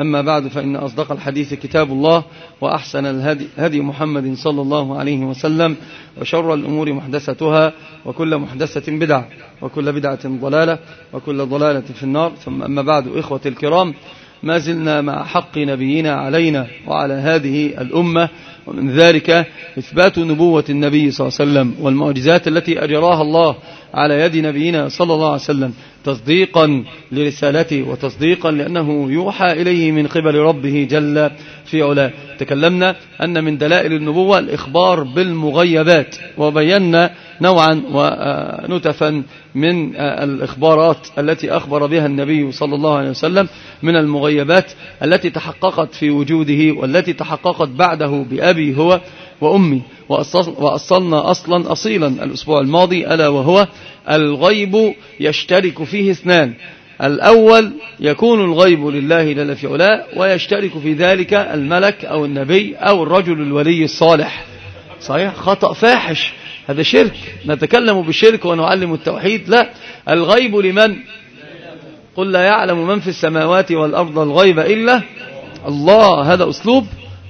أما بعد فإن أصدق الحديث كتاب الله وأحسن الهدي هدي محمد صلى الله عليه وسلم وشر الأمور محدثتها وكل محدثة بدعة وكل بدعة ضلالة وكل ضلالة في النار. ثم أما بعد إخوة الكرام ما زلنا مع حق نبينا علينا وعلى هذه الأمة ومن ذلك إثبات نبوة النبي صلى الله عليه وسلم والمعجزات التي أجراها الله على يد نبينا صلى الله عليه وسلم. تصديقا لرسالته وتصديقا لأنه يوحى إليه من قبل ربه جل في علاه تكلمنا أن من دلائل النبوة الإخبار بالمغيبات وبينا نوعا ونتفا من الإخبارات التي أخبر بها النبي صلى الله عليه وسلم من المغيبات التي تحققت في وجوده والتي تحققت بعده بأبي هو وأمي. وأصلنا أصلا أصيلا الأسبوع الماضي ألا وهو الغيب يشترك فيه اثنان. الأول يكون الغيب لله لنا في علاء ويشترك في ذلك الملك أو النبي أو الرجل الولي الصالح. صحيح؟ خطأ فاحش. هذا شرك. نتكلم بالشرك ونعلم التوحيد. لا. الغيب لمن؟ قل لا يعلم من في السماوات والأرض الغيب إلا الله. هذا أسلوب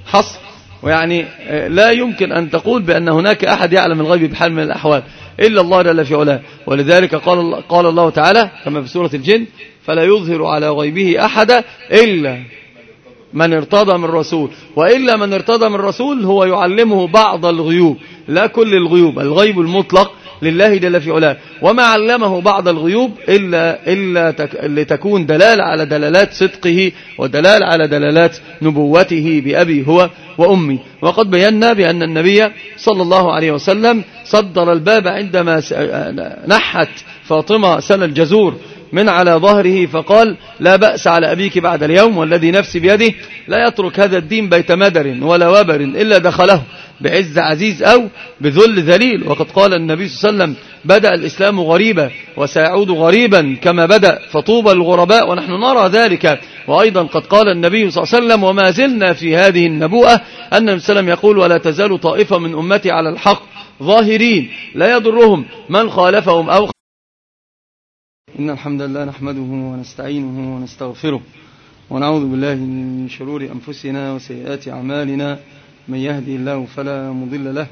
حصر. ويعني آه، لا يمكن أن تقول بأن هناك أحد يعلم الغيب بحال من الأحوال. إلا الله جل في علاه. ولذلك قال الله, قال الله تعالى كما في سورة الجن فلا يظهر على غيبه أحدا إلا من ارتضى من رسول. وإلا من ارتضى من رسول هو يعلمه بعض الغيوب لا كل الغيوب الغيب المطلق لله جل في علاه. وما علمه بعض الغيوب إلا, إلا تك لتكون دلالة على دلالات صدقه ودلالة على دلالات نبوته بأبي هو وأمي. وقد بينا بأن النبي صلى الله عليه وسلم صدر الباب عندما نحت فاطمة سن الجزور من على ظهره فقال لا بأس على أبيك بعد اليوم والذي نفسي بيده لا يترك هذا الدين بيت مدر ولا وبر إلا دخله. بعز عزيز أو بذل ذليل. وقد قال النبي صلى الله عليه وسلم بدأ الإسلام غريبا وسيعود غريبا كما بدأ فطوبى الغرباء ونحن نرى ذلك. وأيضا قد قال النبي صلى الله عليه وسلم وما زلنا في هذه النبوءة أن السلام يقول ولا تزال طائفة من أمتي على الحق ظاهرين لا يضرهم من خالفهم أو إن الحمد لله نحمده ونستعينه ونستغفره ونعوذ بالله من شرور أنفسنا وسيئات أعمالنا. من يهدي الله فلا مضل له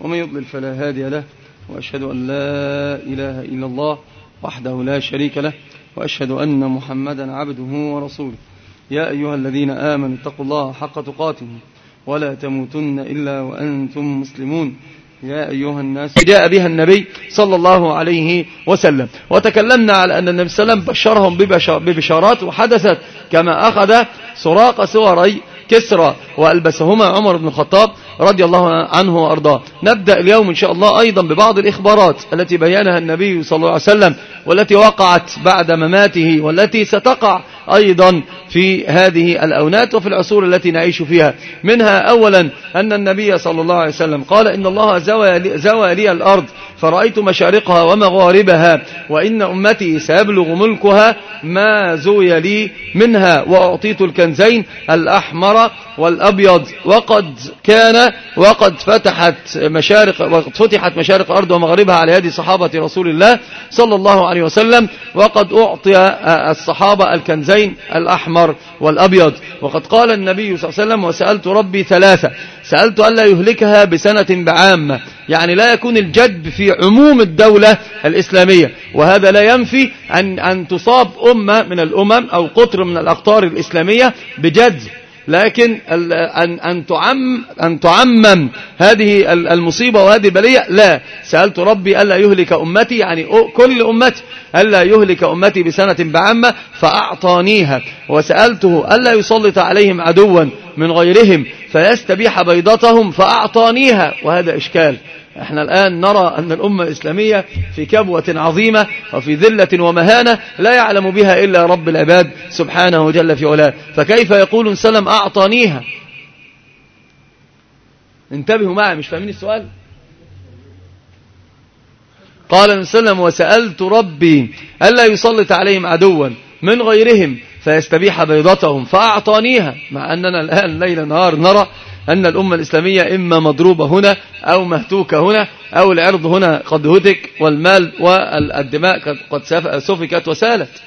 ومن يضلل فلا هادي له وأشهد أن لا إله إلا الله وحده لا شريك له وأشهد أن محمدا عبده ورسوله. يا أيها الذين آمنوا اتقوا الله حق تقاته ولا تموتن إلا وأنتم مسلمون. يا أيها الناس جاء بها النبي صلى الله عليه وسلم وتكلمنا على أن النبي صلى الله عليه وسلم بشرهم ببشارات وحدثت كما أخذ سراق سوري كسرى وألبسهما عمر بن الخطاب رضي الله عنه وأرضاه. نبدأ اليوم إن شاء الله أيضا ببعض الإخبارات التي بيانها النبي صلى الله عليه وسلم والتي وقعت بعد مماته والتي ستقع أيضا في هذه الأونات وفي العصور التي نعيش فيها. منها أولا أن النبي صلى الله عليه وسلم قال إن الله زوى لي الأرض فرأيت مشارقها ومغاربها وإن أمتي سيبلغ ملكها ما زوي لي منها وأعطيت الكنزين الأحمر والأبيض وقد كان وقد فتحت مشارق وقد فتحت مشارق الأرض ومغربها على يد صحابة رسول الله صلى الله عليه وسلم وقد أعطي الصحابة الكنزين الأحمر والأبيض وقد قال النبي صلى الله عليه وسلم وسألت ربي ثلاثة سألت ألا يهلكها بسنة بعامة يعني لا يكون الجدب في عموم الدولة الإسلامية وهذا لا ينفي أن, أن تصاب أمة من الأمم أو قطر من الأقطار الإسلامية بجدب لكن أن أن تعم أن تعمم هذه المصيبة وهذه البلية لا. سألت ربي ألا يهلك أمتي يعني كل أمتي ألا يهلك أمتي بسنة بعمة فأعطانيها. وسألته ألا يسلط عليهم عدوا من غيرهم فيستبيح بيضتهم فأعطانيها. وهذا إشكال. إحنا الآن نرى أن الأمة الإسلامية في كبوة عظيمة وفي ذلة ومهانة لا يعلم بها إلا رب العباد سبحانه جل في علاه. فكيف يقول سلم أعطانيها؟ انتبهوا معي مش فاهمين السؤال؟ قال سلم وسألت ربي ألا يسلط عليهم عدوا من غيرهم فيستبيح بيضتهم فأعطانيها مع أننا الآن ليل نهار نرى أن الأمة الإسلامية إما مضروبة هنا أو مهتوكة هنا أو العرض هنا قد هتك والمال والدماء قد سفكت وسالت.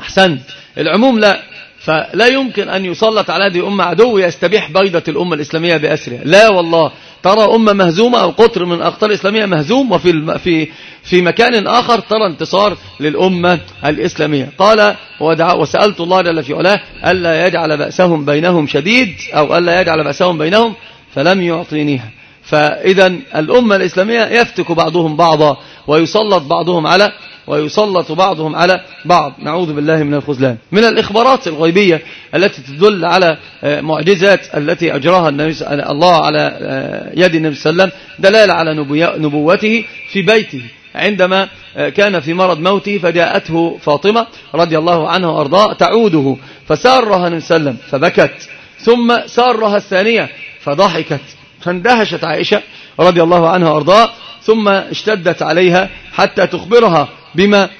أحسنت. العموم لا. فلا يمكن أن يسلط على هذه الأمة عدو يستبيح بيضة الأمة الإسلامية بأسرها لا والله. ترى أمة مهزومة أو قطر من أقطار الإسلامية مهزوم وفي في في مكان آخر ترى انتصار للأمة الإسلامية. قال ودعا وسألت الله جل في علاه ألا يجعل بأسهم بينهم شديد أو ألا يجعل بأسهم بينهم فلم يعطينيها فإذا الأمة الإسلامية يفتك بعضهم بعضا ويسلط بعضهم على ويسلط بعضهم على بعض. نعوذ بالله من الخذلان من الإخبارات الغيبية التي تدل على آه، معجزات التي أجراها النبي الله على آه، يد النبي صلى الله عليه وسلم دلالة على نبوته في بيته. عندما آه، كان في مرض موته فجاءته فاطمة رضي الله عنها وأرضاه تعوده فسارها النبي صلى الله عليه وسلم فبكت. ثم سارها الثانية فضحكت. فاندهشت عائشة رضي الله عنها وأرضاه ثم اشتدت عليها حتى تخبرها. بما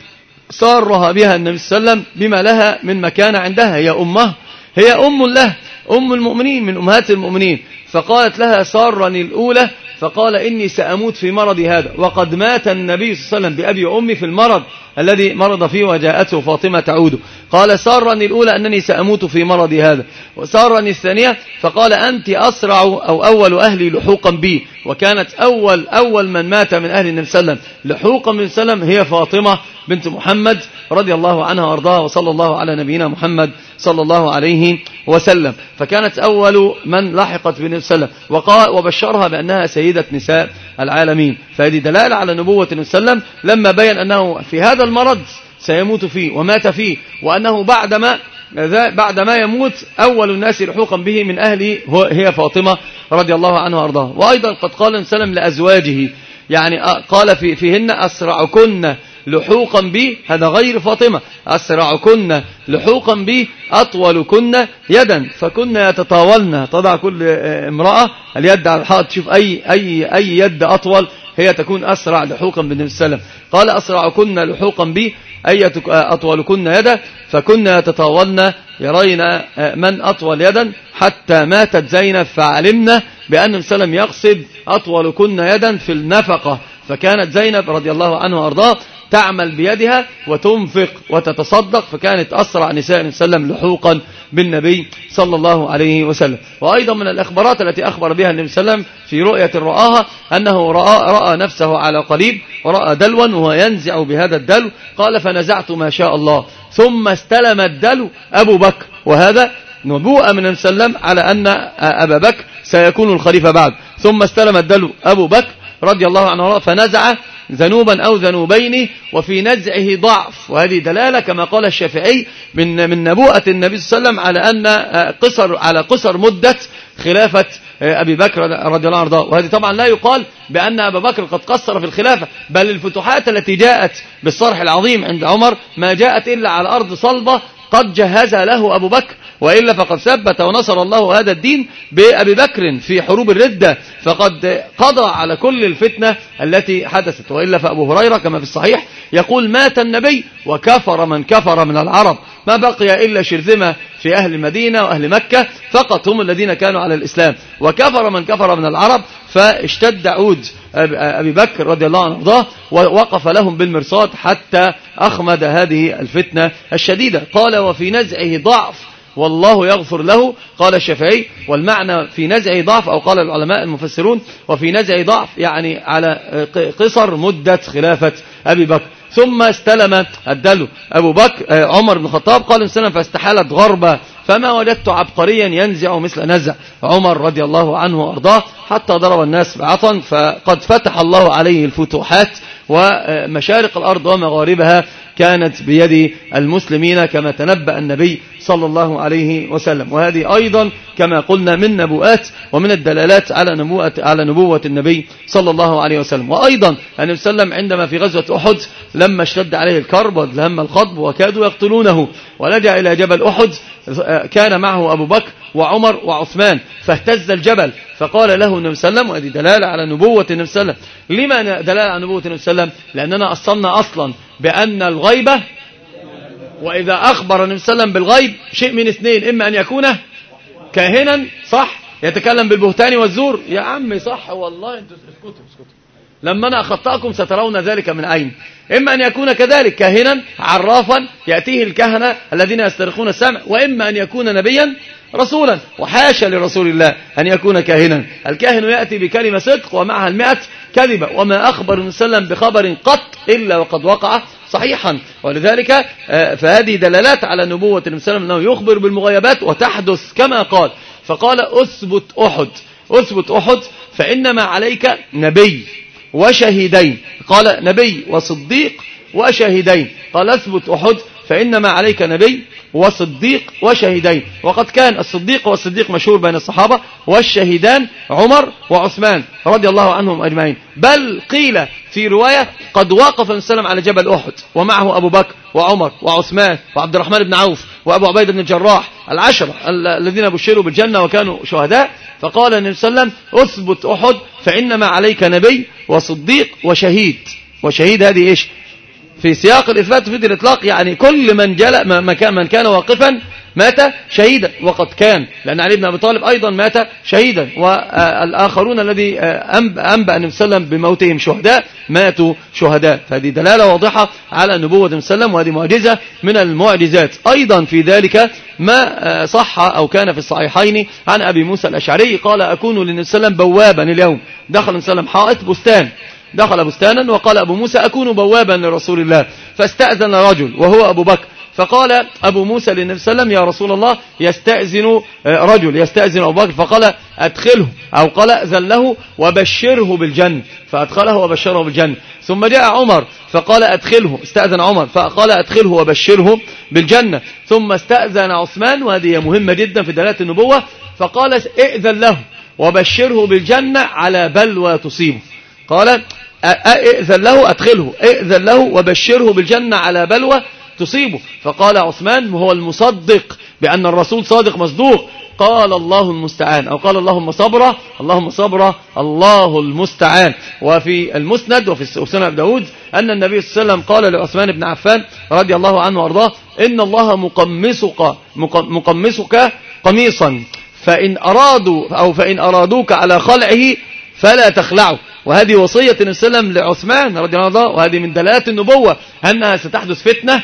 سارها بها النبي صلى الله عليه وسلم بما لها من مكان عندها. هي أمه هي أم له أم المؤمنين من أمهات المؤمنين. فقالت لها سارني الأولى. فقال إني سأموت في مرضي هذا. وقد مات النبي صلى الله عليه وسلم بأبي وأمي في المرض. الذي مرض فيه وجاءته فاطمة تعود. قال سارني الأولى أنني سأموت في مرضي هذا. وسارني الثانية فقال أنت أسرع أو أول أهلي لحوقا بي. وكانت أول أول من مات من أهل النبي صلى الله عليه وسلم. لحوقا من سلم هي فاطمة بنت محمد رضي الله عنها وأرضاها وصلى الله على نبينا محمد صلى الله عليه وسلم. فكانت أول من لحقت بنبي صلى الله عليه وسلم. وبشرها بأنها سيدة نساء. العالمين. فهذه دلالة على نبوة صلى الله عليه وسلم لما بين أنه في هذا المرض سيموت فيه ومات فيه وأنه بعدما بعدما يموت أول الناس لحوقا به من أهله هي فاطمة رضي الله عنها وأرضاها. وأيضا قد قال سلم لأزواجه يعني قال في فيهن أسرعكن لحوقا بي هذا غير فاطمة. أسرع كنا لحوقا بي أطول كنا يدا. فكنا يتطاولن تضع كل امرأة اليد على الحائط. تشوف أي, أي, أي يد أطول هي تكون أسرع لحوقا بالنبي السلام قال أسرع كنا لحوقا بي أي أطول كنا يدا. فكنا يتطاولن يرين من أطول يدا. حتى ماتت زينب فعلمنا بأن النبي يقصد أطول كنا يدا في النفقة. فكانت زينب رضي الله عنه وأرضاه تعمل بيدها وتنفق وتتصدق. فكانت أسرع نساء وسلم لحوقا بالنبي صلى الله عليه وسلم. وأيضا من الأخبارات التي أخبر بها النبي صلى الله عليه وسلم في رؤية رآها أنه رأى, رأى نفسه على قريب ورأى دلوا وهو ينزع بهذا الدلو. قال فنزعت ما شاء الله. ثم استلم الدلو أبو بكر. وهذا نبوءة من النبي صلى الله عليه وسلم على أن أبا بكر سيكون الخليفة بعد. ثم استلم الدلو أبو بكر. رضي الله عنه فنزع ذنوبا أو ذنوبين وفي نزعه ضعف. وهذه دلالة كما قال الشافعي من من نبوءة النبي صلى الله عليه وسلم على أن آه، قصر على قصر مدة خلافة آه، أبي بكر رضي الله عنه. وهذه طبعا لا يقال بأن أبا بكر قد قصر في الخلافة بل الفتوحات التي جاءت بالصرح العظيم عند عمر ما جاءت إلا على أرض صلبة قد جهزها له أبو بكر. وإلا فقد ثبت ونصر الله هذا الدين بأبي بكر في حروب الردة فقد قضى على كل الفتنة التي حدثت. وإلا فأبو هريرة كما في الصحيح يقول مات النبي وكفر من كفر من العرب ما بقي إلا شرذمة في أهل المدينة وأهل مكة فقط هم الذين كانوا على الإسلام. وكفر من كفر من العرب فاشتد عود أبي بكر رضي الله عنه وأرضاه ووقف لهم بالمرصاد حتى أخمد هذه الفتنة الشديدة. قال وفي نزعه ضعف والله يغفر له. قال الشافعي والمعنى في نزع ضعف أو قال العلماء المفسرون وفي نزع ضعف يعني على قصر مدة خلافة أبي بكر. ثم استلم الدلو. أبو بكر عمر بن الخطاب قال السلام فاستحالت غربة فما وجدت عبقريا ينزع مثل نزع. عمر رضي الله عنه وأرضاه حتى ضرب الناس بعطا فقد فتح الله عليه الفتوحات. ومشارق الأرض ومغاربها كانت بيد المسلمين كما تنبأ النبي صلى الله عليه وسلم. وهذه أيضا كما قلنا من نبوءات ومن الدلالات على نبوءة, على نبوة النبي صلى الله عليه وسلم. وأيضا النبي صلى الله عليه وسلم عندما في غزوة أحد لما اشتد عليه الكرب وذلهم الخطب وكادوا يقتلونه. ولجأ إلى جبل أحد آه، كان معه أبو بكر وعمر وعثمان فاهتز الجبل فقال له النبي صلى الله عليه وسلم وهذه دلالة على نبوة النبي صلى الله عليه وسلم. لما دلالة على نبوة النبي صلى الله عليه وسلم؟ لأننا أصلنا أصلا بأن الغيبة وإذا أخبر النبي صلى الله عليه وسلم بالغيب شيء من اثنين إما أن يكون كاهنا صح؟ يتكلم بالبهتان والزور. يا عمي صح والله أنتوا اسكتوا اسكتوا. لما أنا أخطأكم سترون ذلك من اين إما أن يكون كذلك كاهنا عرافا يأتيه الكهنة الذين يسترخون السمع وإما أن يكون نبيا رسولا. وحاشا لرسول الله أن يكون كاهنا. الكاهن يأتي بكلمة صدق ومعها المئة كذبة. وما أخبر سلم بخبر قط إلا وقد وقع صحيحا. ولذلك آه، فهذه دلالات على نبوة المسلم أنه يخبر بالمغيبات وتحدث كما قال. فقال أثبت أحد أثبت أحد فإنما عليك نبي وشهدين قال نبي وصديق وشهدين قال أثبت أحد فإنما عليك نبي وصديق وشهيدين وقد كان الصديق والصديق مشهور بين الصحابة والشهيدان عمر وعثمان رضي الله عنهم أجمعين. بل قيل في رواية قد وقف وسلم على جبل أحد ومعه أبو بكر وعمر وعثمان وعبد الرحمن بن عوف وأبو عبيد بن الجراح العشرة الذين بشروا بالجنة وكانوا شهداء. فقال النبي صلى الله عليه وسلم أثبت أحد فإنما عليك نبي وصديق وشهيد. وشهيد هذه إيش؟ في سياق الإثبات في الإطلاق يعني كل من, جل من كان واقفا مات شهيدا وقد كان. لأن علي بن أبي طالب أيضا مات شهيدا والآخرون الذي أنبأ النبي صلى الله عليه وسلم بموتهم شهداء ماتوا شهداء. فهذه دلالة واضحة على نبوة النبي صلى الله عليه وسلم وهذه معجزة من المعجزات. أيضا في ذلك ما صح أو كان في الصحيحين عن أبي موسى الأشعري قال أكون للنبي صلى الله عليه وسلم بوابا اليوم. دخل النبي صلى الله عليه وسلم حائط بستان. دخل بستانا وقال أبو موسى أكون بوابا لرسول الله. فاستأذن رجل وهو أبو بكر. فقال أبو موسى للنبي صلى الله عليه وسلم يا رسول الله يستأذن رجل يستأذن أبو بكر. فقال أدخله. أو قال أذن له وبشره بالجنة. فأدخله وبشره بالجنة. ثم جاء عمر. فقال أدخله. استأذن عمر. فقال أدخله وبشره بالجنة. ثم استأذن عثمان. وهذه مهمة جدا في دلالة النبوة. فقال ائذن له وبشره بالجنة على بلوى تصيبه قال ائذن له أدخله. ائذن له وبشره بالجنة على بلوى تصيبه. فقال عثمان وهو المصدق بأن الرسول صادق مصدوق قال الله المستعان أو قال اللهم صبرا اللهم صبرا الله المستعان. وفي المسند وفي سنة داود أن النبي صلى الله عليه وسلم قال لعثمان بن عفان رضي الله عنه وأرضاه إن الله مقمسك مقمسك قميصا. فإن أرادوا أو فإن أرادوك على خلعه فلا تخلعه. وهذه وصية النبي صلى الله عليه وسلم لعثمان رضي الله عنه وهذه من دلالات النبوة أنها ستحدث فتنة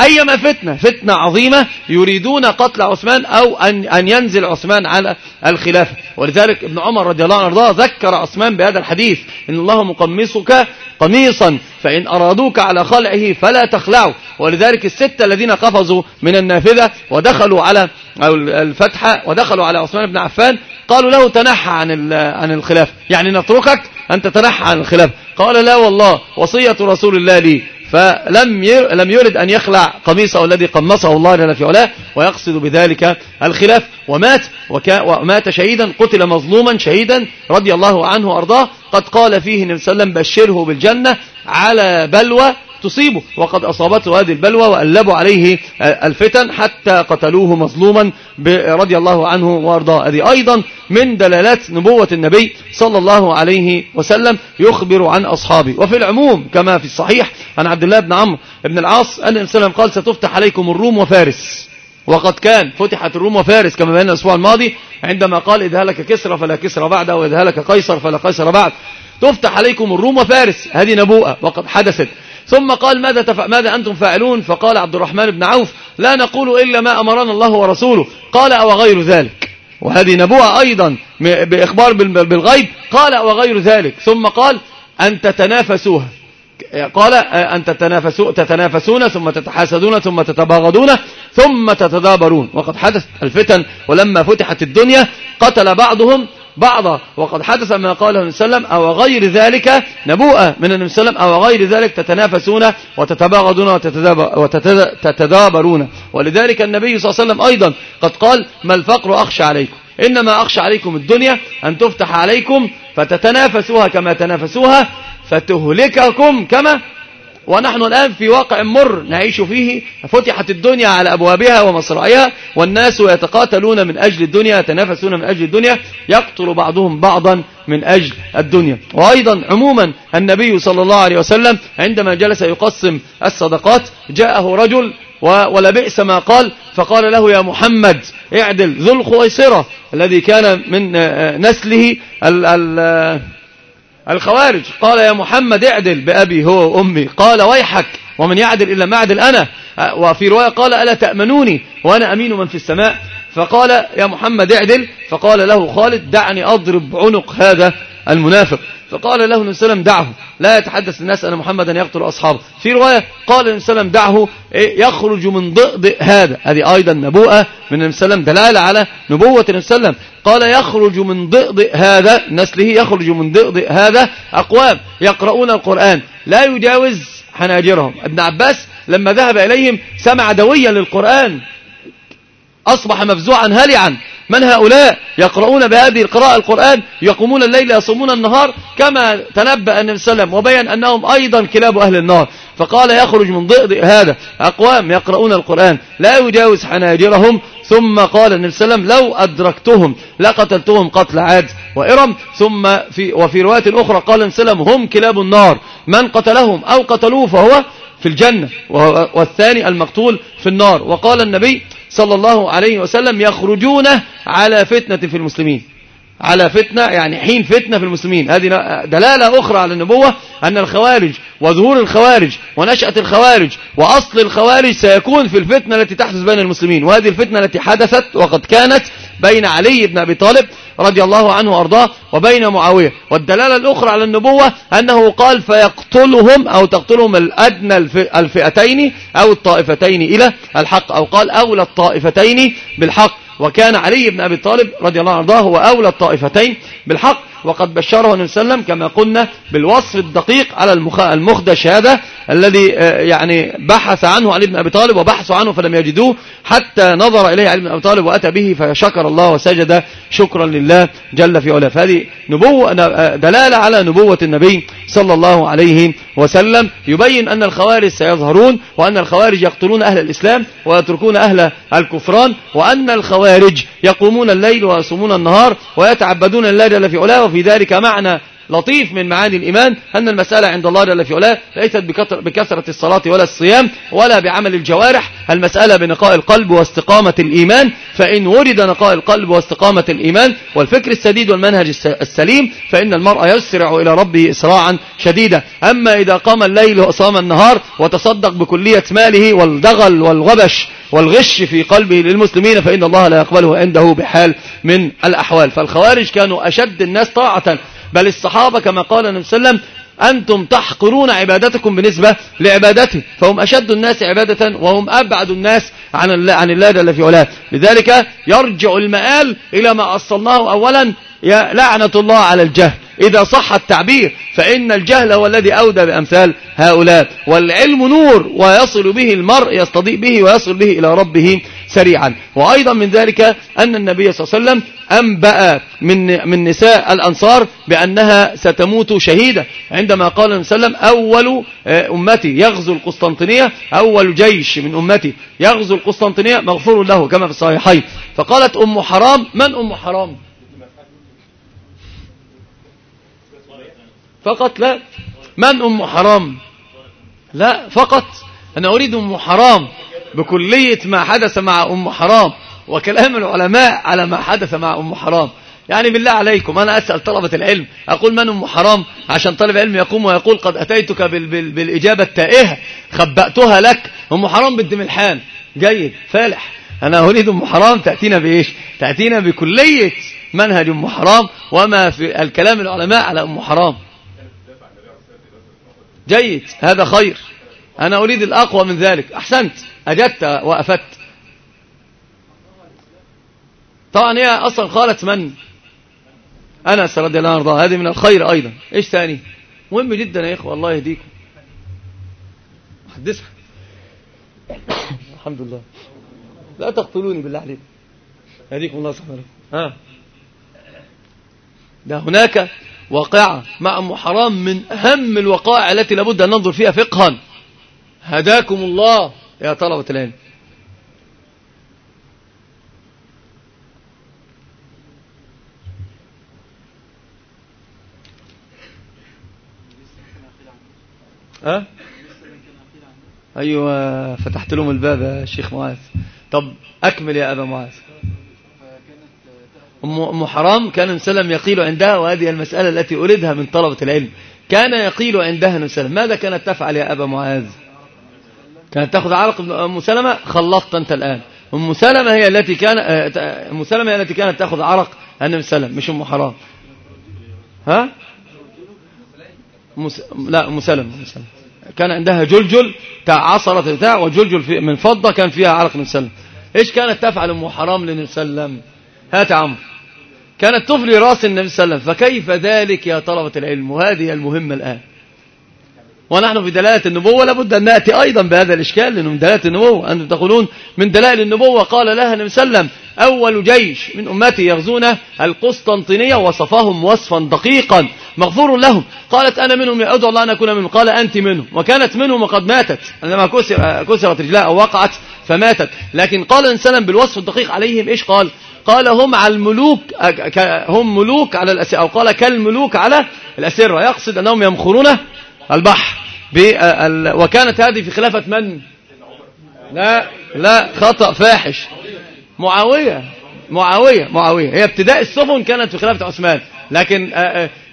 أيما فتنة فتنة عظيمة يريدون قتل عثمان أو أن, أن ينزل عثمان على الخلافة. ولذلك ابن عمر رضي الله عنه ذكر عثمان بهذا الحديث. إن الله مقمصك قميصا فإن أرادوك على خلعه فلا تخلعه. ولذلك الستة الذين قفزوا من النافذة ودخلوا على الفتحة ودخلوا على عثمان بن عفان قالوا له تنحى عن عن الخلافة. يعني نتركك أن تتنحى عن الخلافة. قال لا والله وصية رسول الله لي. فلم لم يرد أن يخلع قميصه الذي قمصه الله لنا في علاه ويقصد بذلك الخلاف. ومات ومات شهيدا قتل مظلوما شهيدا رضي الله عنه وأرضاه. قد قال فيه النبي صلى الله عليه وسلم بشره بالجنة على بلوى تصيبه وقد أصابته هذه البلوى وألبوا عليه الفتن حتى قتلوه مظلوما رضي الله عنه وارضاه هذه أيضا من دلالات نبوة النبي صلى الله عليه وسلم يخبر عن أصحابه. وفي العموم كما في الصحيح عن عبد الله بن عمرو بن العاص أن الإسلام قال ستفتح عليكم الروم وفارس. وقد كان فتحت الروم وفارس كما بينا الأسبوع الماضي عندما قال إذا هلك كسرى فلا كسرى بعده وإذا هلك قيصر فلا قيصر بعد. تفتح عليكم الروم وفارس. هذه نبوءة وقد حدثت. ثم قال ماذا, تف... ماذا أنتم فاعلون؟ فقال عبد الرحمن بن عوف لا نقول إلا ما أمرنا الله ورسوله. قال أو غير ذلك؟ وهذه نبوءة أيضا بإخبار بالغيب. قال وغير ذلك؟ ثم قال أن تتنافسوها. قال أن تتنافسو تتنافسون ثم تتحاسدون ثم تتباغضون ثم تتدابرون. وقد حدثت الفتن ولما فتحت الدنيا قتل بعضهم بعضا وقد حدث ما قاله النبي صلى الله عليه وسلم أو غير ذلك نبوءة من النبي صلى الله عليه وسلم أو غير ذلك تتنافسون وتتباغضون وتتدابرون ولذلك النبي صلى الله عليه وسلم أيضا قد قال ما الفقر أخشى عليكم إنما أخشى عليكم الدنيا أن تفتح عليكم فتتنافسوها كما تنافسوها فتهلككم كما ونحن الآن في واقع مر نعيش فيه فتحت الدنيا على أبوابها ومصرعيها والناس يتقاتلون من أجل الدنيا يتنافسون من أجل الدنيا يقتل بعضهم بعضا من أجل الدنيا. وأيضا عموما النبي صلى الله عليه وسلم عندما جلس يقسم الصدقات جاءه رجل ولبئس ما قال فقال له يا محمد اعدل ذو الخويصرة الذي كان من آه، آه، نسله ال ال آه، الخوارج. قال يا محمد اعدل بأبي هو وأمي. قال ويحك. ومن يعدل إلا أعدل أنا. وفي رواية قال ألا تأمنوني وأنا أمين من في السماء. فقال يا محمد اعدل. فقال له خالد دعني أضرب عنق هذا. المنافق. فقال له النبي صلى الله عليه وسلم دعه. لا يتحدث الناس أن محمدا يقتل أصحابه. في رواية قال النبي صلى الله عليه وسلم دعه إيه، يخرج من ضئضئ هذا. هذه أيضا نبوءة من النبي صلى الله عليه وسلم دلالة على نبوة النبي صلى الله عليه وسلم. قال يخرج من ضئضئ هذا نسله يخرج من ضئضئ هذا أقوام يقرؤون القرآن. لا يجاوز حناجرهم. ابن عباس لما ذهب إليهم سمع دويا للقرآن. أصبح مفزوعا هلعا. من هؤلاء يقرؤون بهذه القراءة القرآن يقومون الليل يصومون النهار كما تنبأ النبي صلى الله عليه وسلم وبين أنهم أيضا كلاب أهل النار. فقال يخرج من ضئضئ هذا. أقوام يقرؤون القرآن. لا يجاوز حناجرهم. ثم قال النبي صلى الله عليه وسلم لو أدركتهم لقتلتهم قتل عاد وإرم. ثم في وفي رواية أخرى قال النبي صلى الله عليه وسلم هم كلاب النار. من قتلهم أو قتلوه فهو في الجنة والثاني المقتول في النار. وقال النبي صلى الله عليه وسلم يخرجون على فتنة في المسلمين على فتنة يعني حين فتنة في المسلمين هذه دلالة أخرى على النبوة أن الخوارج وظهور الخوارج ونشأة الخوارج وأصل الخوارج سيكون في الفتنة التي تحدث بين المسلمين. وهذه الفتنة التي حدثت وقد كانت بين علي بن أبي طالب رضي الله عنه وأرضاه وبين معاوية والدلالة الأخرى على النبوة أنه قال فيقتلهم أو تقتلهم الأدنى الفئتين أو الطائفتين إلى الحق أو قال أولى الطائفتين بالحق وكان علي بن أبي طالب رضي الله عنه وأرضاه هو أولى الطائفتين بالحق وقد بشره النبي صلى الله عليه وسلم كما قلنا بالوصف الدقيق على المخدش هذا الذي آه، يعني بحث عنه علي بن أبي طالب وبحثوا عنه فلم يجدوه حتى نظر إليه علي بن أبي طالب وأتى به فشكر الله وسجد شكرا لله جل في علاه. فهذه نبوة آه، دلالة على نبوة النبي صلى الله عليه وسلم. يبين أن الخوارج سيظهرون وأن الخوارج يقتلون أهل الإسلام ويتركون أهل الكفران وأن الخوارج يقومون الليل ويصومون النهار ويتعبدون الله جل في علاه في ذلك معنى لطيف من معاني الإيمان أن المسألة عند الله جل في علاه ليست بكثرة الصلاة ولا الصيام ولا بعمل الجوارح. المسألة بنقاء القلب واستقامة الإيمان. فإن ورد نقاء القلب واستقامة الإيمان والفكر السديد والمنهج السليم فإن المرأة يسرع إلى ربه إسراعا شديدا. أما إذا قام الليل وصام النهار وتصدق بكلية ماله والدغل والغبش والغش في قلبه للمسلمين فإن الله لا يقبله عنده بحال من الأحوال. فالخوارج كانوا أشد الناس طاعة بل الصحابة كما قال النبي صلى الله عليه وسلم أنتم تحقرون عبادتكم بنسبة لعبادته فهم أشد الناس عبادة وهم أبعد الناس عن الله, عن الله جل في علاه. لذلك يرجع المآل إلى ما أصلناه أولا لعنة الله على الجهل. إذا صح التعبير فإن الجهل هو الذي أودى بأمثال هؤلاء والعلم نور ويصل به المرء يستضيء به ويصل به إلى ربه سريعا. وأيضا من ذلك أن النبي صلى الله عليه وسلم أنبأ من, من نساء الأنصار بأنها ستموت شهيدة عندما قال النبي صلى الله عليه وسلم أول آه، أمتي يغزو القسطنطينية أول جيش من أمتي يغزو القسطنطينية مغفور له كما في الصحيحين. فقالت أم حرام من أم حرام؟ فقط لا. من أم حرام؟ لا فقط. أنا أريد أم حرام. بكلية ما حدث مع أم حرام. وكلام العلماء على ما حدث مع أم حرام. يعني بالله عليكم أنا أسأل طلبة العلم. أقول من أم حرام؟ عشان طالب علم يقوم ويقول قد أتيتك بال بال بالإجابة التائهة. خبأتها لك. أم حرام بنت ملحان. جيد. فالح. أنا أريد أم حرام. تأتينا بإيش؟ تأتينا بكلية منهج أم حرام. وما في الكلام العلماء على أم حرام. جيد هذا خير. أنا أريد الأقوى من ذلك. أحسنت أجدت وأفدت. طبعا هي أصلا قالت من؟ أنس رضي الله أرضاه هذه من الخير أيضا. إيش ثاني؟ مهم جدا يا إخوة الله يهديكم. حدثها. الحمد لله. لا تقتلوني بالله عليكم يهديكم الله سبحانه ها؟ ده هناك وقع مع أم حرام من أهم الوقائع التي لابد أن ننظر فيها فقها. هداكم الله يا طلبة العلم. أه؟ أيوة فتحت لهم الباب يا شيخ معاذ. طب أكمل يا أبا معاذ. محرام كان النبي يقيل عندها وهذه المسألة التي أريدها من طلبة العلم. كان يقيل عندها النبي ماذا كانت تفعل يا أبا معاذ؟ كانت تأخذ عرق أم سلمة؟ خلطت أنت الآن. أم سلمة هي التي كان آه، أم سلمة هي التي كانت تأخذ عرق النبي صلى الله عليه وسلم مش أم حرام. ها؟ مس... لا أم سلمة أم كان عندها جلجل تعصرت عصرة بتاع وجلجل في... من فضة كان فيها عرق من صلى إيش كانت تفعل أم حرام لنسلم هات عمرو. كانت تفلي راس النبي صلى الله عليه وسلم. فكيف ذلك يا طلبة العلم؟ وهذه المهمة الآن. ونحن في دلالة النبوة لابد أن نأتي أيضا بهذا الإشكال لأنه من دلالة النبوة. أنتم تقولون من دلائل النبوة قال لها النبي صلى الله عليه وسلم أول جيش من أمتي يغزون القسطنطينية وصفهم وصفا دقيقا مغفور لهم. قالت أنا منهم أدعو الله أن أكون منهم. قال أنت منهم. وكانت منهم وقد ماتت. عندما كسرت رجلاء أو وقعت فماتت. لكن قال النبي صلى الله عليه وسلم بالوصف الدقيق عليهم إيش قال؟ قال هم على الملوك هم ملوك على الأسرة أو قال كالملوك على الأسرة يقصد أنهم يمخرون البحر وكانت هذه في خلافة من؟ لا لا خطأ فاحش. معاوية معاوية معاوية. هي ابتداء السفن كانت في خلافة عثمان لكن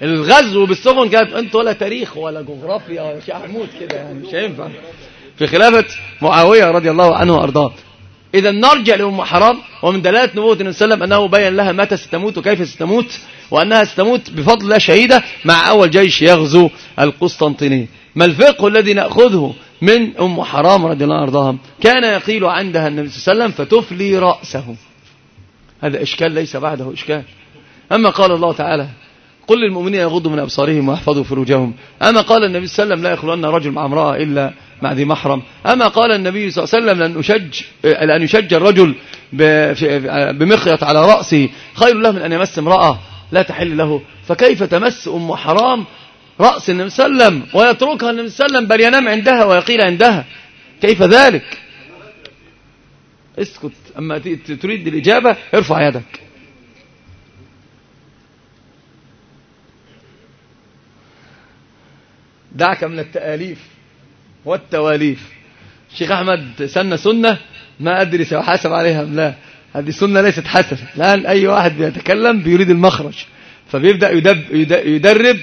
الغزو بالسفن كانت انت ولا تاريخ ولا جغرافيا ولا شيء عمود كده يعني مش هينفع. في خلافة معاوية رضي الله عنه وأرضاه. إذا نرجع لأم حرام ومن دلالة نبوة النبي صلى الله عليه وسلم أنه بين لها متى ستموت وكيف ستموت وأنها ستموت بفضل الله شهيدة مع أول جيش يغزو القسطنطينية ما الفقه الذي نأخذه من أم حرام رضي الله أرضاها كان يقيل عندها النبي صلى الله عليه وسلم فتفلي رأسه. هذا إشكال ليس بعده إشكال. أما قال الله تعالى قل للمؤمنين يغضوا من أبصارهم ويحفظوا فروجهم. أما قال النبي صلى الله عليه وسلم لا يخلون رجل مع امرأة إلا مع ذي محرم. أما قال النبي صلى الله عليه وسلم لأن يشج, آه، لأن يشج الرجل آه، بمخيط على رأسه خير له من أن يمس امرأة لا تحل له. فكيف تمس أم حرام رأس النبي صلى الله عليه وسلم ويتركها النبي صلى الله عليه وسلم بل ينام عندها ويقيل عندها؟ كيف ذلك؟ اسكت. أما تريد الإجابة ارفع يدك. دعك من التآليف. والتواليف. شيخ أحمد سنة سنة ما أدري سيحاسب عليها أم لا. هذه السنة ليست حسنة الآن أي واحد بيتكلم بيريد المخرج. فبيبدأ يدب يدرب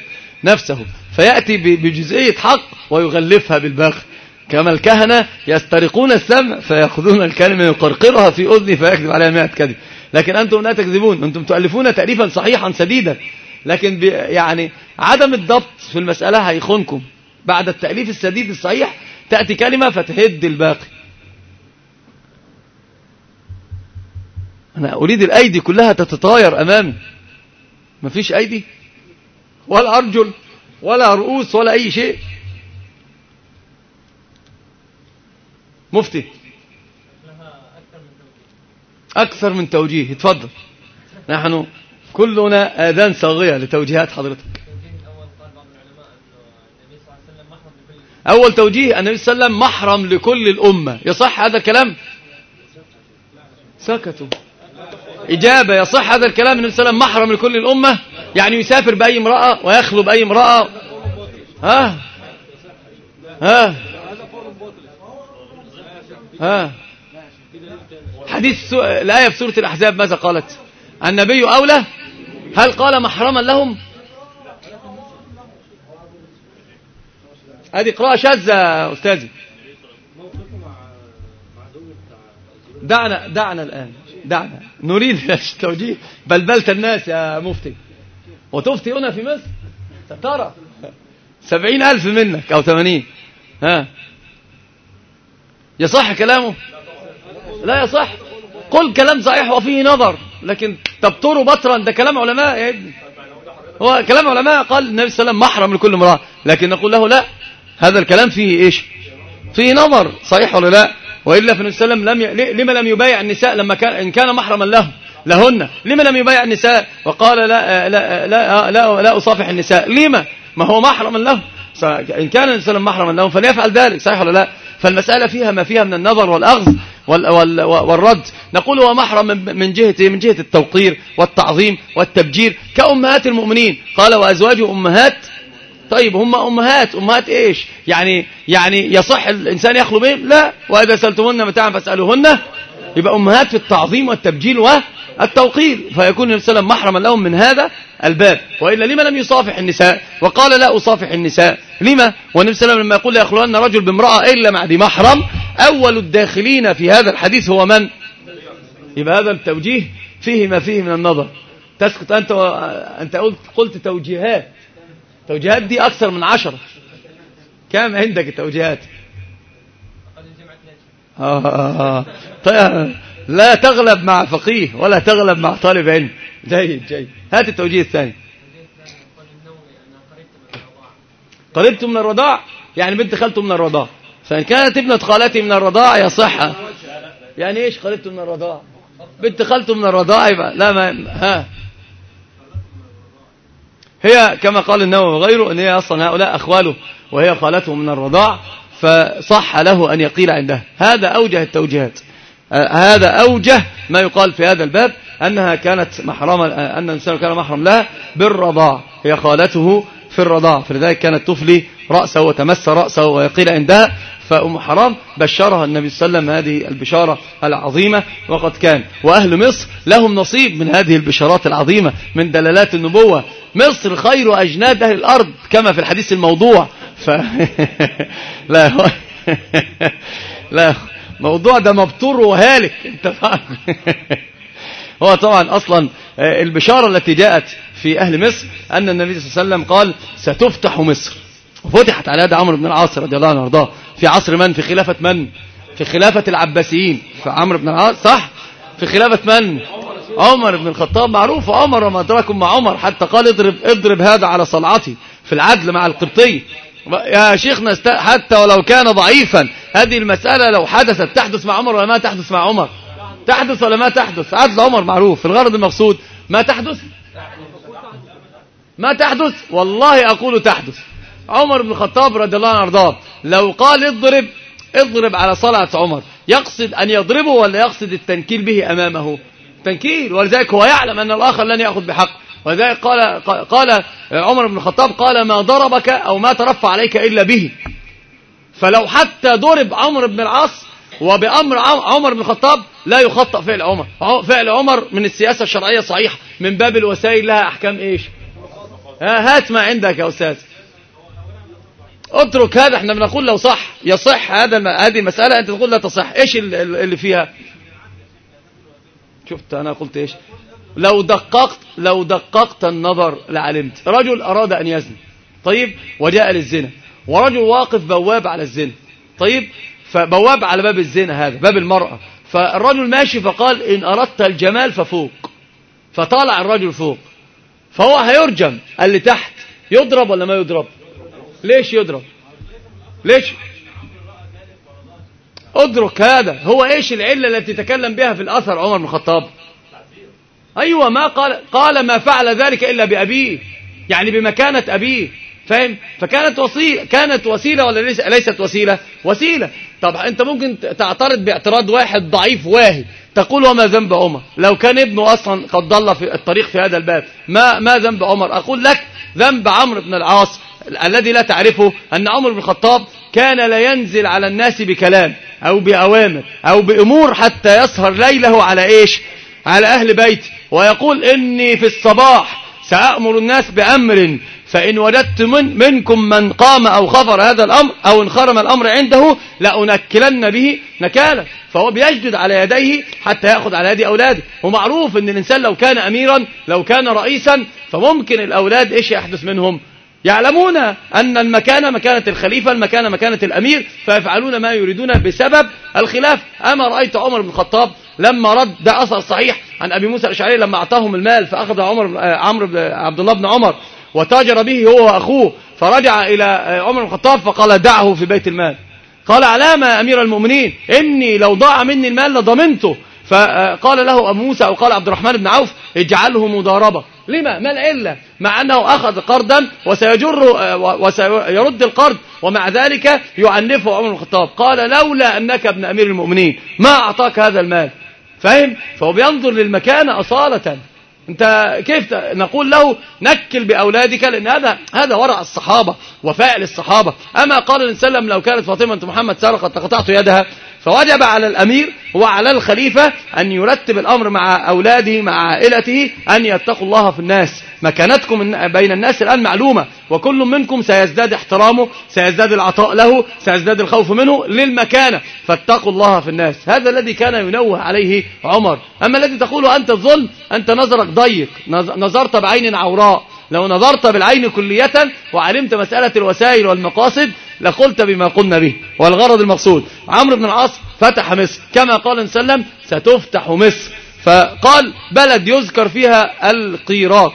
نفسه. فيأتي بجزئية حق ويغلفها بالباقي كما الكهنة يسترقون السمع فيأخذون الكلمة يقرقرها في أذني فيكذب عليها مئة كذب. لكن أنتم لا تكذبون. أنتم تؤلفون تأليفا صحيحا سديدا. لكن يعني عدم الضبط في المسألة هيخونكم. بعد التأليف السديد الصحيح تأتي كلمة فتهد الباقي. أنا أريد الأيدي كلها تتطاير أمامي. مفيش أيدي؟ ولا أرجل ولا رؤوس ولا أي شيء. مفتي. أكثر من توجيه. اتفضل. نحن كلنا آذان صاغية لتوجيهات حضرتك. أول توجيه أن النبي صلى الله عليه وسلم محرم لكل الأمة. يصح هذا الكلام؟ سكتوا. إجابة. يصح هذا الكلام النبي صلى الله عليه وسلم محرم لكل الأمة؟ يعني يسافر بأي امرأة ويخلو بأي امرأة؟ ها؟ ها؟ ها؟ حديث الآية في سورة الأحزاب ماذا قالت؟ النبي أولى؟ هل قال محرما لهم؟ هذه قراءة شاذة أستاذي. دعنا دعنا الآن دعنا. نريد التوجيه بلبلت الناس يا مفتي. وتفتي هنا في مصر؟ ترى. سبعين ألف منك أو ثمانين. ها. يصح كلامه؟ لا يصح. قل كلام صحيح وفيه نظر. لكن تبطره بطرا. ده كلام علماء يا ابني. هو كلام علماء قال النبي صلى الله عليه وسلم محرم لكل امرأة. لكن نقول له لا. هذا الكلام فيه إيش؟ فيه نظر صحيح ولا لا؟ وإلا في السلام لم ي... لما لم يبايع النساء لما كان إن كان محرما له لهن. لما لم يبايع النساء؟ وقال لا لا لا لا, لا أصافح النساء. لما؟ ما هو محرما له. إن كان الإنسان محرما له فليفعل ذلك صحيح ولا لا؟ فالمسألة فيها ما فيها من النظر والأخذ وال وال والرد. نقول هو محرم من جهة إيه؟ من جهة التوقير والتعظيم والتبجير. كأمهات المؤمنين. قال وأزواج أمهات طيب هم أمهات أمهات إيش؟ يعني يعني يصح الإنسان يخلو بهم؟ لا. وإذا سألتمون متاعا فاسألوهن. يبقى أمهات في التعظيم والتبجيل والتوقير. فيكون النبي صلى الله عليه وسلم محرما لهم من هذا الباب. وإلا لما لم يصافح النساء؟ وقال لا أصافح النساء. لما؟ والنبي صلى الله عليه وسلم لما يقول لا يخلون رجل بامرأة إلا مع ذي محرم أول الداخلين في هذا الحديث هو من؟ يبقى هذا التوجيه فيه ما فيه من النظر. تسكت أنت, و... أنت قلت, قلت توجيهات. التوجيهات دي أكثر من عشرة كم عندك التوجيهات آه لا تغلب مع فقيه ولا تغلب مع طالب علم۔ جيد جيد هات التوجيه الثاني قربت من الرضاع يعني بنت خالته من الرضاع۔ فإن كانت ابنة خالتي من الرضاع يصح يعني إيش قربت من الرضاع؟ بنت خالته من الرضاع يبقى لا ما ها۔ هي كما قال النووي وغيره أن هي أصلا هؤلاء أخواله وهي خالته من الرضاع فصح له أن يقيل عندها هذا أوجه التوجيهات. آه، هذا أوجه ما يقال في هذا الباب أنها كانت محرمه آه، أن الإنسان كان محرم لها بالرضاع. هي خالته في الرضاع فلذلك كانت تفلي رأسه وتمس رأسه ويقيل عندها فأم حرام بشرها النبي صلى الله عليه وسلم هذه البشارة العظيمة وقد كان. وأهل مصر لهم نصيب من هذه البشارات العظيمة من دلالات النبوة. مصر خير أجناد أهل الأرض كما في الحديث الموضوع. ف... لا لا موضوع ده مبتور وهالك انت فاهم؟ هو طبعا أصلا آه، البشارة التي جاءت في أهل مصر أن النبي صلى الله عليه وسلم قال ستفتح مصر. وفتحت على يد عمرو بن العاص رضي الله عنه وأرضاه. في عصر من؟ في خلافة من؟ في خلافة العباسيين. فعمرو بن العاص صح؟ في خلافة من؟ عمر بن الخطاب معروف عمر وما أدراكم مع عمر حتى قال اضرب, اضرب هذا على صلعتي في العدل مع القبطي. يا شيخنا حتى ولو كان ضعيفا. هذه المسألة لو حدثت تحدث مع عمر ولا ما تحدث مع عمر؟ تحدث ولا ما تحدث؟ عدل عمر معروف. في الغرض المقصود ما تحدث؟ ما تحدث؟ والله أقول تحدث. عمر بن الخطاب رضي الله عنه أرضاه. لو قال اضرب اضرب على صلعة عمر يقصد أن يضربه ولا يقصد التنكيل به أمامه؟ تنكير ولذلك هو يعلم أن الآخر لن يأخذ بحق. ولذلك قال, قال عمر بن الخطاب قال ما ضربك أو ما ترفع عليك إلا به. فلو حتى ضرب عمر بن العاص وبأمر عمر بن الخطاب لا يخطأ فعل عمر. فعل عمر من السياسة الشرعية صحيحة. من باب الوسائل لها أحكام إيش؟ هات ما عندك يا أستاذ. اترك هذا إحنا بنقول لو صح. يصح هذا هذه المسألة أنت تقول لا تصح. إيش اللي فيها؟ شفت أنا قلت إيش؟ لو دققت لو دققت النظر لعلمت. رجل أراد أن يزني طيب وجاء للزنا. ورجل واقف بواب على الزنا طيب فبواب على باب الزنا هذا باب المرأة. فالرجل ماشي فقال إن أردت الجمال ففوق. فطالع الرجل فوق. فهو هيرجم اللي تحت يضرب ولا ما يضرب؟ ليش يضرب؟ ليش؟ ادرك هذا. هو إيش العلة التي تكلم بها في الأثر؟ عمر بن الخطاب. أيوه ما قال قال ما فعل ذلك إلا بأبيه. يعني بمكانه أبيه. فاهم؟ فكانت وسيله كانت وسيلة ولا ليست وسيلة؟ وسيلة. طب أنت ممكن تعترض باعتراض واحد ضعيف واهي. تقول وما ذنب عمر؟ لو كان ابنه أصلا قد ضل في الطريق في هذا الباب. ما ما ذنب عمر؟ أقول لك ذنب عمرو بن العاص الذي لا تعرفه أن عمر بن الخطاب كان لا ينزل على الناس بكلام. أو بأوامر أو بأمور حتى يسهر ليله على إيش؟ على أهل بيتي ويقول إني في الصباح سأأمر الناس بأمر فإن وجدت من منكم من قام أو خفر هذا الأمر أو انخرم الأمر عنده لأنكلن به نكالا فهو بيجدد على يديه حتى يأخذ على يدي أولاده. ومعروف أن الإنسان لو كان أميرا لو كان رئيسا فممكن الأولاد إيش يحدث منهم؟ يعلمون أن المكان مكانة الخليفة المكان مكانة الأمير فيفعلون ما يريدون بسبب الخلاف. أما رأيت عمر بن الخطاب لما رد ده أثر صحيح عن أبي موسى الأشعري لما أعطاهم المال فأخذ عمر آه، عمرو آه، عبد الله بن عمر وتاجر به هو وأخوه فرجع إلى آه، عمر بن الخطاب فقال دعه في بيت المال. قال علامة أمير المؤمنين إني لو ضاع مني المال لضمنته. فقال له أبو موسى أو قال عبد الرحمن بن عوف اجعله مضاربة. لما؟ ما العلة؟ مع أنه أخذ قرضا وسيجر آه، وسيرد القرض ومع ذلك يعنفه عمر الخطاب. قال لولا أنك ابن أمير المؤمنين ما أعطاك هذا المال؟ فاهم؟ فهو بينظر للمكانة أصالة. أنت كيف نقول له نكل بأولادك لأن هذا هذا ورع الصحابة وفاء للصحابة. أما قال النبي صلى الله عليه وسلم لو كانت فاطمة محمد سرقت لقطعت يدها فوجب على الأمير وعلى الخليفة أن يرتب الأمر مع أولاده مع عائلته أن يتقوا الله في الناس. مكانتكم بين الناس الآن معلومة. وكل منكم سيزداد احترامه سيزداد العطاء له سيزداد الخوف منه للمكانة. فاتقوا الله في الناس. هذا الذي كان ينوه عليه عمر. أما الذي تقوله أنت الظلم أنت نظرك ضيق. نظرت بعين عوراء. لو نظرت بالعين كلية وعلمت مسألة الوسائل والمقاصد لقلت بما قلنا به والغرض المقصود. عمرو بن العاص فتح مصر كما قال صلى الله عليه وسلم ستفتح مصر فقال بلد يذكر فيها القيراط.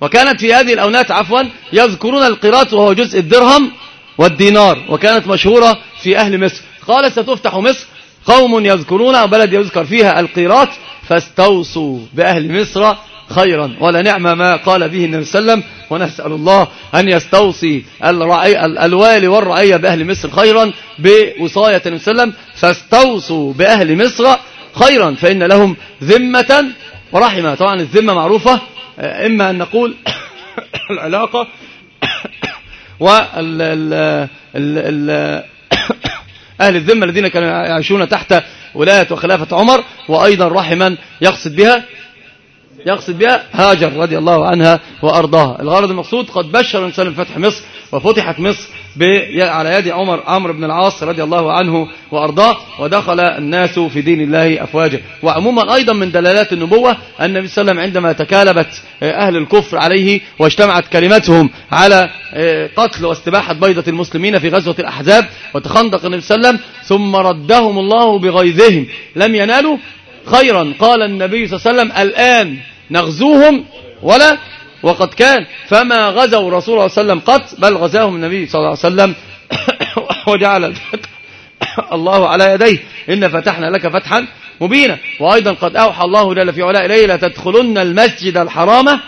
وكانت في هذه الأونات عفوا يذكرون القيراط وهو جزء الدرهم والدينار وكانت مشهورة في أهل مصر. قال ستفتح مصر قوم يذكرون بلد يذكر فيها القيراط فاستوصوا بأهل مصر خيرا ولا نعم ما قال به النبي صلى الله عليه وسلم. ونسأل الله أن يستوصي الوالي والرعية بأهل مصر خيرا بوصاية النبي صلى الله عليه وسلم. فاستوصوا بأهل مصر خيرا فإن لهم ذمة ورحمة طبعا الذمة معروفة إما أن نقول العلاقة وال أهل الذمة الذين كانوا يعيشون تحت ولاية وخلافة عمر وأيضا رحما يقصد بها. يقصد بها هاجر رضي الله عنها وأرضاها. الغرض المقصود قد بشر النبي صلى الله عليه وسلم مصر وفتحت مصر على يد عمر عمرو بن العاص رضي الله عنه وأرضاه ودخل الناس في دين الله أفواجا. وعموما أيضا من دلالات النبوة أن النبي صلى الله عليه وسلم عندما تكالبت آه، أهل الكفر عليه واجتمعت كلمتهم على آه، قتل واستباحة بيضة المسلمين في غزوة الأحزاب وتخندق النبي صلى الله عليه وسلم ثم ردهم الله بغيظهم. لم ينالوا؟ خيرا. قال النبي صلى الله عليه وسلم الآن نغزوهم ولا وقد كان فما غزوا رسول الله صلى الله عليه وسلم قط بل غزاهم النبي صلى الله عليه وسلم وجعل الفتح الله على يديه. إن فتحنا لك فتحا مبينا. وأيضا قد أوحى الله جل في علاء إليه لتدخلن المسجد الحرام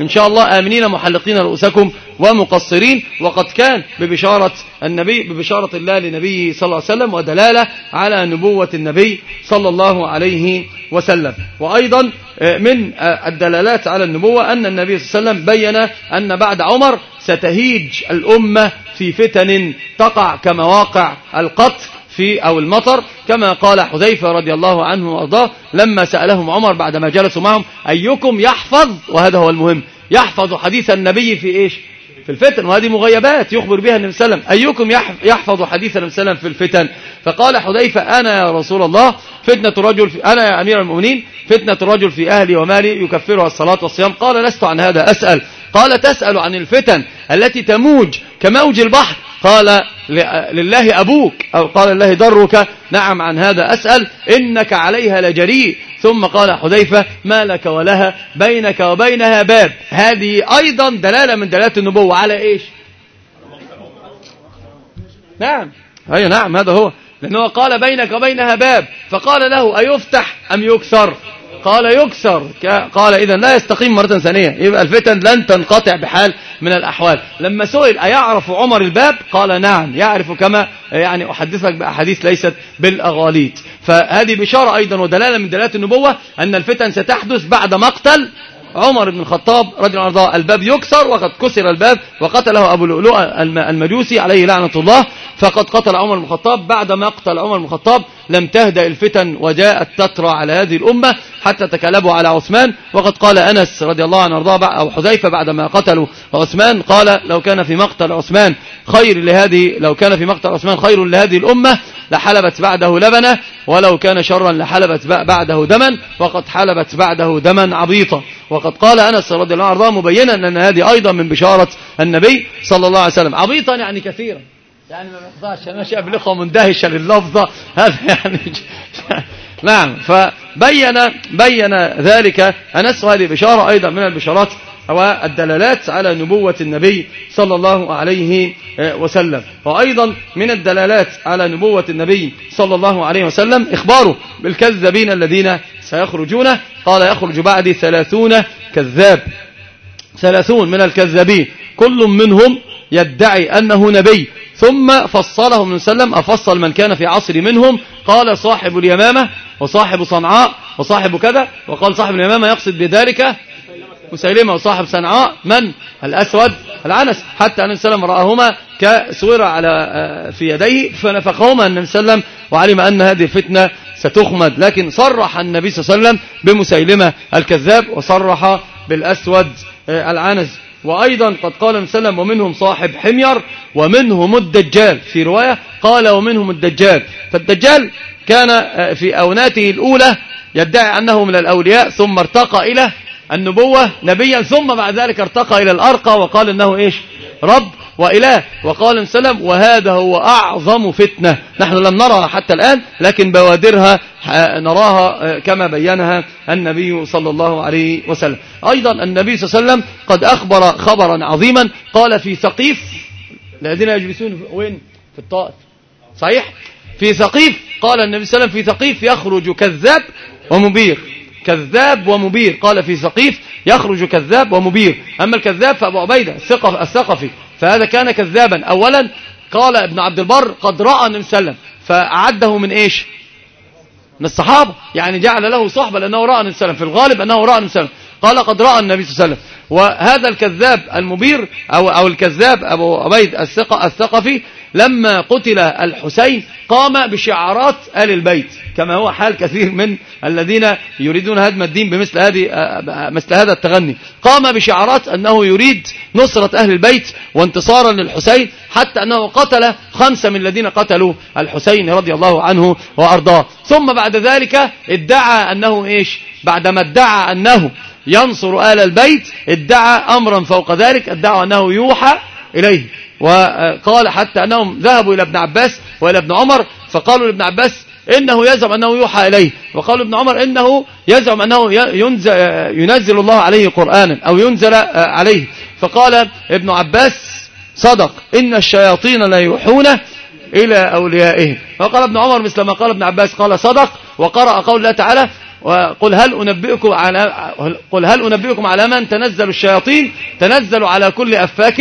إن شاء الله آمنين محلقين رؤوسكم ومقصرين وقد كان ببشارة النبي ببشارة الله لنبيه صلى الله عليه وسلم ودلالة على نبوة النبي صلى الله عليه وسلم وأيضا من الدلالات على النبوة أن النبي صلى الله عليه وسلم بين أن بعد عمر ستهيج الأمة في فتن تقع كمواقع القتل في أو المطر كما قال حذيفة رضي الله عنه وأرضاه لما سألهم عمر بعدما جلسوا معهم أيكم يحفظ؟ وهذا هو المهم. يحفظ حديث النبي في إيش؟ في الفتن وهذه مغيبات يخبر بها النبي صلى الله عليه وسلم. أيكم يحفظ حديث النبي صلى الله عليه وسلم في الفتن؟ فقال حذيفة أنا يا رسول الله فتنة رجل في أنا يا أمير المؤمنين فتنة رجل في أهلي ومالي يكفرها الصلاة والصيام. قال لست عن هذا أسأل. قال تسأل عن الفتن التي تموج كموج البحر قال لله أبوك أو قال الله درك نعم عن هذا أسأل إنك عليها لجريء ثم قال حذيفة ما لك ولها بينك وبينها باب. هذه أيضا دلالة من دلالات النبوة. على إيش؟ نعم. أي نعم هذا هو. لأنه قال بينك وبينها باب. فقال له أيفتح أم يكسر؟ قال يكسر. قال إذا لا يستقيم مرة ثانية. يبقى الفتن لن تنقطع بحال من الأحوال. لما سئل أيعرف عمر الباب؟ قال نعم يعرف كما يعني أحدثك بأحاديث ليست بالأغاليط. فهذه بشارة أيضا ودلالة من دلالات النبوة أن الفتن ستحدث بعد مقتل عمر بن الخطاب رضي الله عنه. الباب يكسر وقد كسر الباب وقتله أبو لؤلؤ المجوسي عليه لعنة الله. فقد قتل عمر بن الخطاب بعد مقتل عمر بن الخطاب. لم تهدأ الفتن وجاءت تطرى على هذه الأمة حتى تكلبوا على عثمان. وقد قال أنس رضي الله عنه رضاه أو حذيفة بعدما قتلوا عثمان قال لو كان في مقتل عثمان خير لهذه لو كان في مقتل عثمان خير لهذه الأمة لحلبت بعده لبنة ولو كان شرا لحلبت بعده دما وقد حلبت بعده دما عبيطا. وقد قال أنس رضي الله عنه مبينا أن هذه أيضا من بشارة النبي صلى الله عليه وسلم. عبيطا يعني كثيرا. يعني ما بيحضرش أنا شايف مندهشة لللفظه هذا يعني نعم فبين بين ذلك انس هذه بشاره أيضا من البشارات والدلالات على نبوة النبي صلى الله عليه آه، وسلم. وأيضا من الدلالات على نبوة النبي صلى الله عليه وسلم إخباره بالكذابين الذين سيخرجون. قال يخرج بعد ثلاثون كذاب. ثلاثون من الكذابين. كل منهم يدعي أنه نبي. ثم فصله من سلم. أفصل من كان في عصر منهم. قال صاحب اليمامة وصاحب صنعاء وصاحب كذا. وقال صاحب اليمامة يقصد بذلك مسيلمة وصاحب صنعاء من؟ الأسود العنس. حتى أن سلم رأهما كسورة على آه، في يديه. فنفخهما أن سلم وعلم أن هذه الفتنة ستخمد. لكن صرح النبي صلى الله عليه وسلم بمسيلمة الكذاب وصرح بالأسود آه، العنز. وأيضا قد قال مسلم ومنهم صاحب حمير ومنهم الدجال. في رواية قال ومنهم الدجال. فالدجال كان آه، في أوناته الأولى يدعي أنه من الأولياء ثم ارتقى إلى النبوة نبيا ثم بعد ذلك ارتقى إلى الأرقى وقال أنه إيش؟ رب. وإله وقال سلم وهذا هو أعظم فتنة. نحن لم نرها حتى الآن لكن بوادرها نراها كما بينها النبي صلى الله عليه وسلم. أيضا النبي صلى الله عليه وسلم قد أخبر خبرا عظيما قال في ثقيف الذين يجلسون وين؟ في الطائف. صحيح؟ في ثقيف قال النبي صلى الله عليه وسلم في ثقيف يخرج كذاب ومبير. كذاب ومبير قال في ثقيف يخرج كذاب ومبير. أما الكذاب فأبو عبيدة الثقفي. فهذا كان كذابا. أولا قال ابن عبد البر قد رأى النبي صلى الله عليه وسلم فأعده من إيش؟ من الصحابة. يعني جعل له صحبة لأنه رأى النبي صلى الله عليه وسلم. في الغالب أنه رأى النبي صلى الله عليه وسلم. قال قد رأى النبي صلى الله عليه وسلم. وهذا الكذاب المبير أو, أو الكذاب أبو عبيد الثقفي لما قتل الحسين قام بشعارات آل البيت كما هو حال كثير من الذين يريدون هدم الدين بمثل هذه مثل هذا التغني. قام بشعارات أنه يريد نصرة أهل البيت وانتصارا للحسين حتى أنه قتل خمسة من الذين قتلوا الحسين رضي الله عنه وأرضاه. ثم بعد ذلك ادعى أنه إيش؟ بعدما ادعى أنه ينصر آل البيت ادعى أمرا فوق ذلك ادعى أنه يوحى إليه. وقال حتى أنهم ذهبوا إلى ابن عباس وإلى ابن عمر فقالوا لابن عباس إنه يزعم أنه يوحى إليه. وقالوا ابن عمر إنه يزعم أنه ينزل, ينزل الله عليه قرآنا أو ينزل آه، عليه. فقال ابن عباس صدق إن الشياطين لا يوحون إلى أوليائهم. وقال ابن عمر مثل ما قال ابن عباس قال صدق وقرأ قول الله تعالى وقل هل أنبئكم على قل هل أنبئكم على من تنزل الشياطين؟ تنزل على كل أفاك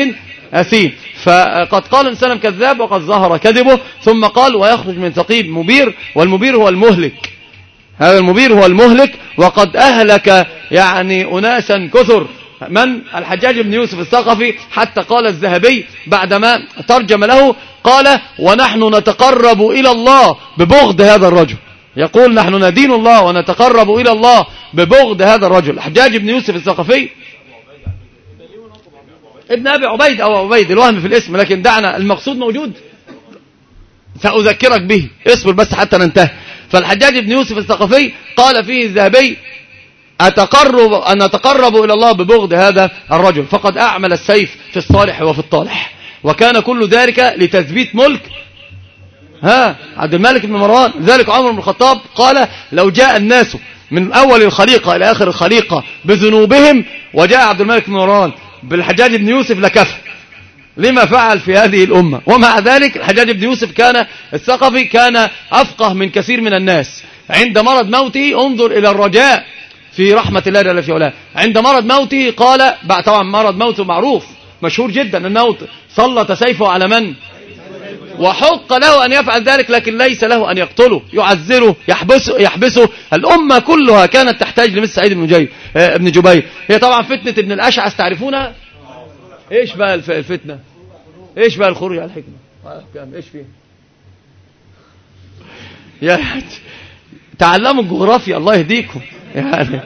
أثيم فقد قال إنسان كذاب وقد ظهر كذبه ثم قال ويخرج من ثقيب مبير والمبير هو المهلك. هذا المبير هو المهلك وقد أهلك يعني أناسا كثر. من؟ الحجاج بن يوسف الثقفي حتى قال الذهبي بعدما ترجم له قال ونحن نتقرب إلى الله ببغض هذا الرجل. يقول نحن ندين الله ونتقرب إلى الله ببغض هذا الرجل. الحجاج بن يوسف الثقفي ابن أبي عبيد أو عبيد الوهم في الاسم لكن دعنا المقصود موجود. سأذكرك به. اصبر بس حتى ننتهي. فالحجاج بن يوسف الثقفي قال فيه الذهبي أتقرب أن أتقرب إلى الله ببغض هذا الرجل. فقد أعمل السيف في الصالح وفي الطالح. وكان كل ذلك لتثبيت ملك. ها عبد الملك بن مروان ذلك عمر بن الخطاب قال لو جاء الناس من أول الخليقة إلى آخر الخليقة بذنوبهم وجاء عبد الملك بن مروان بالحجاج بن يوسف لكفى لما فعل في هذه الأمة. ومع ذلك الحجاج بن يوسف كان الثقفي كان أفقه من كثير من الناس. عند مرض موته انظر إلى الرجاء في رحمة الله جل في علاه عند مرض موته قال طبعا مرض موته معروف مشهور جدا أنه سلط سيفه على من؟ وحق له أن يفعل ذلك لكن ليس له أن يقتله. يعذره يحبسه, يحبسه. الأمة كلها كانت تحتاج لمثل سعيد بن جبير ابن آه، جبير. هي طبعا فتنة ابن الأشعث تعرفونها؟ إيش بقى الفتنة؟ إيش بقى الخروج على الحكمة؟ إيش فيها؟ تعلموا الجغرافيا الله يهديكم. يعني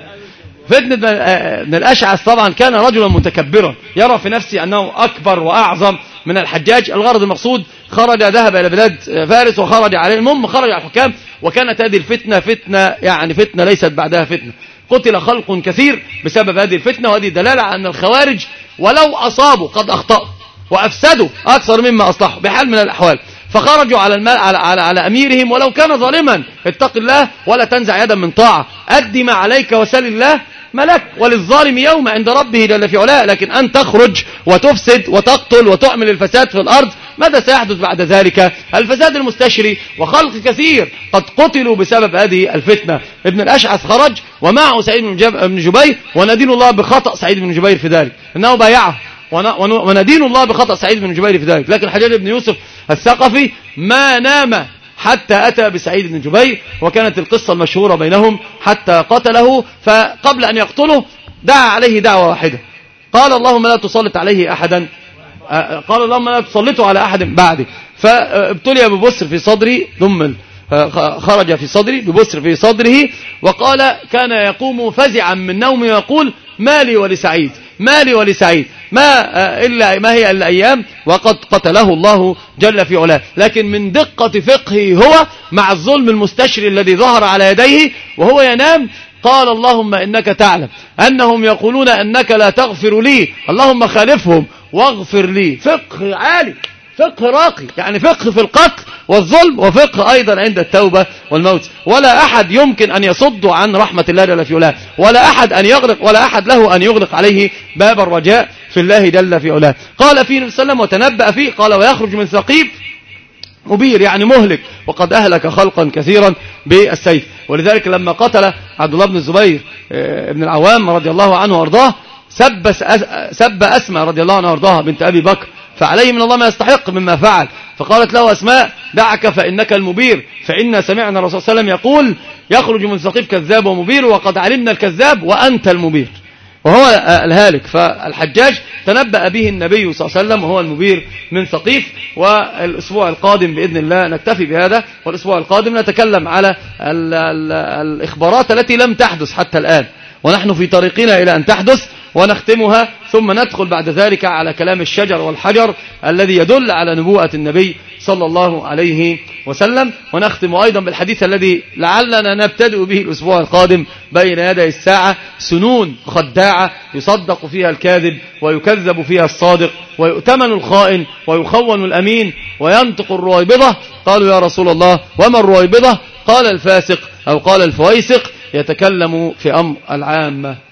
فتنة آه، ابن الأشعث طبعا كان رجلا متكبرا. يرى في نفسه أنه أكبر وأعظم من الحجاج. الغرض المقصود خرج ذهب إلى بلاد فارس وخرج عليه المهم خرج على الحكام وكانت هذه الفتنة فتنة يعني فتنة ليست بعدها فتنة. قتل خلق كثير بسبب هذه الفتنة وهذه دلالة على أن الخوارج ولو أصابوا قد أخطأوا وأفسدوا أكثر مما أصلحوا بحال من الأحوال. فخرجوا على, على, على, على أميرهم ولو كان ظالما. اتق الله ولا تنزع يدا من طاعة. أدي ما عليك وسل الله ملك وللظالم يوم عند ربه جل في علاه. لكن أن تخرج وتفسد وتقتل وتعمل الفساد في الأرض ماذا سيحدث بعد ذلك؟ الفساد المستشري وخلق كثير قد قتلوا بسبب هذه الفتنة. ابن الأشعث خرج ومعه سعيد بن جبير وندين الله بخطأ سعيد بن جبير في ذلك. أنه بايعه. وندين الله بخطأ سعيد بن جبير في ذلك. لكن الحجاج بن يوسف الثقفي ما نام حتى أتى بسعيد بن جبير وكانت القصة المشهورة بينهم حتى قتله فقبل أن يقتله دعا عليه دعوة واحدة. قال اللهم لا تسلط عليه أحدا. قال اللهم لا تسلطوا على أحد بعدي. فابتلي ببسر في صدري ثم خرج في صدري ببسر في صدره وقال كان يقوم فزعا من نوم ويقول مالي ولسعيد مالي ولسعيد ما آه، إلا ما هي الأيام وقد قتله الله جل في علاه. لكن من دقة فقهه هو مع الظلم المستشري الذي ظهر على يديه وهو ينام قال اللهم إنك تعلم أنهم يقولون أنك لا تغفر لي اللهم خالفهم واغفر لي. فقه عالي. فقه راقي. يعني فقه في القتل والظلم وفقه أيضا عند التوبة والموت. ولا أحد يمكن أن يصد عن رحمة الله جل في علاه. ولا أحد أن يغلق ولا أحد له أن يغلق عليه باب الرجاء في الله جل في علاه. قال فيه النبي صلى الله عليه وسلم وتنبأ فيه. قال ويخرج من ثقيب مبير يعني مهلك. وقد أهلك خلقا كثيرا بالسيف. ولذلك لما قتل عبد الله بن الزبير آه، ابن العوام رضي الله عنه وأرضاه سب سب أسماء رضي الله عنها وارضاها بنت أبي بكر فعليه من الله ما يستحق مما فعل. فقالت له أسماء دعك فإنك المبير. فإنا سمعنا الرسول صلى الله عليه وسلم يقول يخرج من ثقيف كذاب ومبير وقد علمنا الكذاب وأنت المبير. وهو الهالك. فالحجاج تنبأ به النبي صلى الله عليه وسلم وهو المبير من ثقيف والأسبوع القادم بإذن الله نكتفي بهذا والأسبوع القادم نتكلم على الإخبارات التي لم تحدث حتى الآن. ونحن في طريقنا إلى أن تحدث. ونختمها ثم ندخل بعد ذلك على كلام الشجر والحجر الذي يدل على نبوءة النبي صلى الله عليه وسلم. ونختم أيضا بالحديث الذي لعلنا نبتدئ به الأسبوع القادم بين يدي الساعة. سنون خداعة يصدق فيها الكاذب ويكذب فيها الصادق ويؤتمن الخائن ويخون الأمين وينطق الرويبضة. قالوا يا رسول الله وما الرويبضة؟ قال الفاسق أو قال الفويسق يتكلم في أمر العامة.